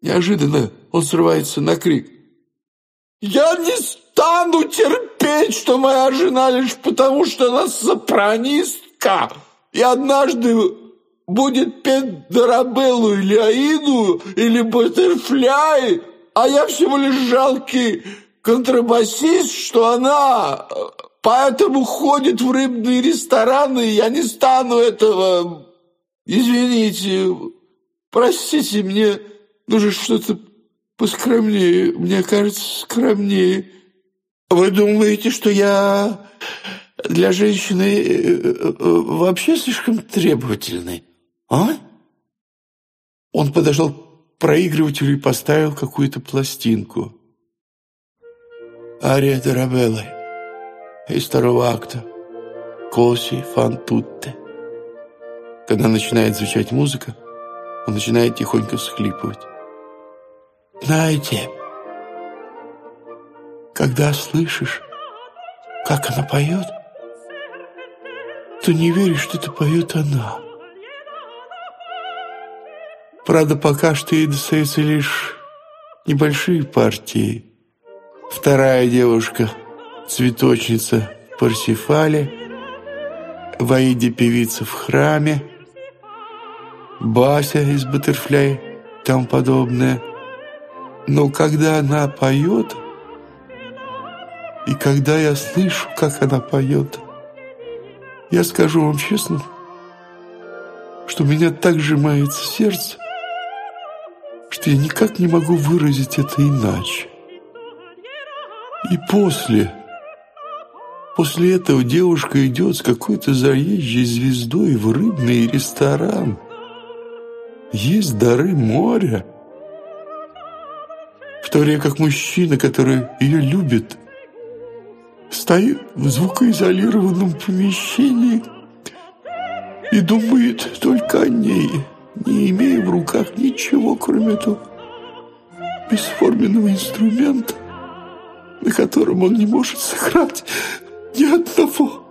Неожиданно он срывается на крик. «Я не стану терпеть, что моя жена лишь потому, что она сопранистка, и однажды будет петь Дарабеллу или Аиду, или Баттерфляй, а я всего лишь жалкий контрабасист, что она э, поэтому ходит в рыбные рестораны, и я не стану этого... Извините, простите мне...» Нужно что-то поскромнее, мне кажется, скромнее. А вы думаете, что я для женщины э, э, вообще слишком требовательный, а? Он подошел к проигрывателю и поставил какую-то пластинку. Ария Дарабеллы из второго акта «Коси фантутте». Когда начинает звучать музыка, он начинает тихонько всхлипывать. Знаете, когда слышишь, как она поет, то не веришь, что это поет она. Правда, пока что ей достаются лишь небольшие партии. Вторая девушка, цветочница в Парсифале, Ваиде певица в храме, Бася из «Баттерфляй» там подобное. Но когда она поет, и когда я слышу, как она поет, я скажу вам честно, что у меня так сжимается сердце, что я никак не могу выразить это иначе. И после, после этого девушка идет с какой-то заезжей звездой в рыбный ресторан. Есть дары моря – в как мужчина, который ее любит, стоит в звукоизолированном помещении и думает только о ней, не имея в руках ничего, кроме этого бесформенного инструмента, на котором он не может сыграть ни одного,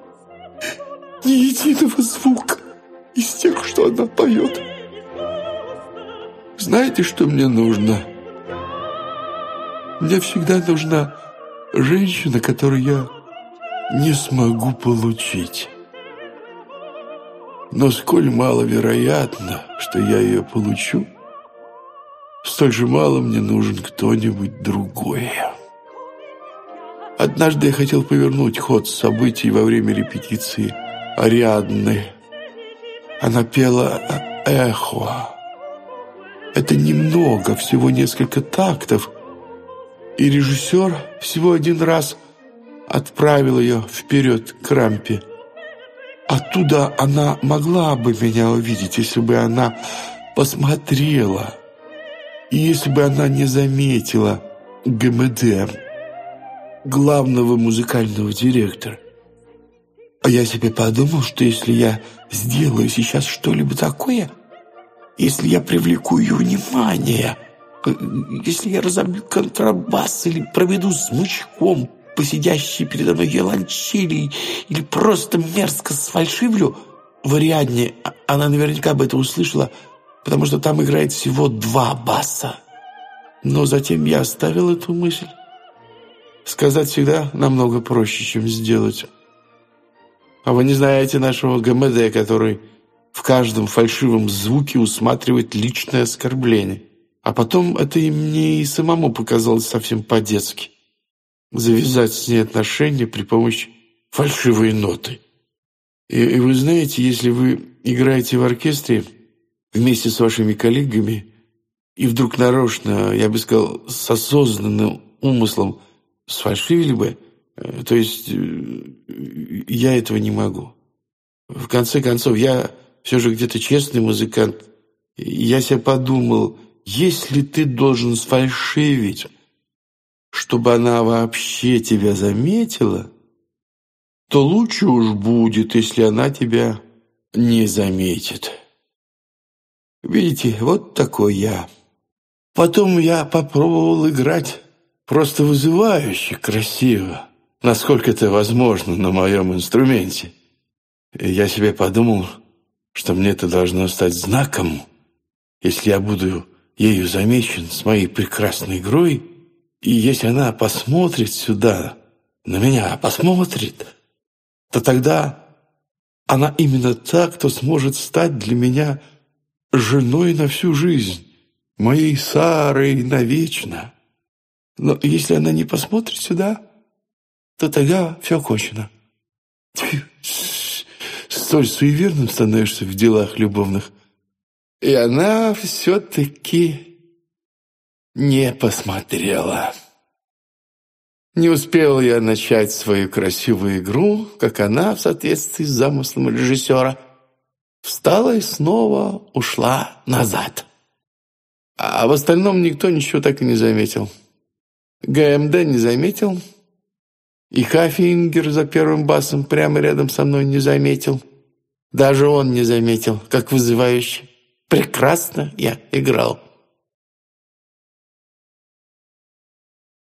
ни единого звука из тех, что она поет. Знаете, что мне нужно?» Мне всегда нужна женщина, которую я не смогу получить. Но сколь маловероятно, что я ее получу, столь же мало мне нужен кто-нибудь другой. Однажды я хотел повернуть ход событий во время репетиции Ариадны. Она пела «Эхо». Это немного, всего несколько тактов – и режиссер всего один раз отправил ее вперед к рампе. Оттуда она могла бы меня увидеть, если бы она посмотрела, и если бы она не заметила ГМД, главного музыкального директора. А я себе подумал, что если я сделаю сейчас что-либо такое, если я привлеку ее внимание – если я разобью контрабас или проведу смычком по сидящей передо мной геланчилии или просто мерзко сфальшивлю в Ариадне, она наверняка бы это услышала, потому что там играет всего два баса. Но затем я оставил эту мысль. Сказать всегда намного проще, чем сделать. А вы не знаете нашего ГМД, который в каждом фальшивом звуке усматривает личное оскорбление. А потом это и мне и самому показалось совсем по-детски. Завязать с ней отношения при помощи фальшивой ноты. И, и вы знаете, если вы играете в оркестре вместе с вашими коллегами и вдруг нарочно, я бы сказал, с осознанным умыслом сфальшивили бы, э, то есть э, я этого не могу. В конце концов, я все же где-то честный музыкант. Я себе подумал, если ты должен сфальшивить, чтобы она вообще тебя заметила, то лучше уж будет, если она тебя не заметит. Видите, вот такой я. Потом я попробовал играть просто вызывающе красиво, насколько это возможно на моем инструменте. И я себе подумал, что мне это должно стать знаком, если я буду ею замечен с моей прекрасной игрой, и если она посмотрит сюда, на меня посмотрит, то тогда она именно та, кто сможет стать для меня женой на всю жизнь, моей Сарой навечно. Но если она не посмотрит сюда, то тогда все кончено. Столь суеверным становишься в делах любовных, и она все-таки не посмотрела. Не успел я начать свою красивую игру, как она, в соответствии с замыслом режиссера, встала и снова ушла назад. А в остальном никто ничего так и не заметил. ГМД не заметил, и Хафингер за первым басом прямо рядом со мной не заметил. Даже он не заметил, как вызывающий. Прекрасно я играл.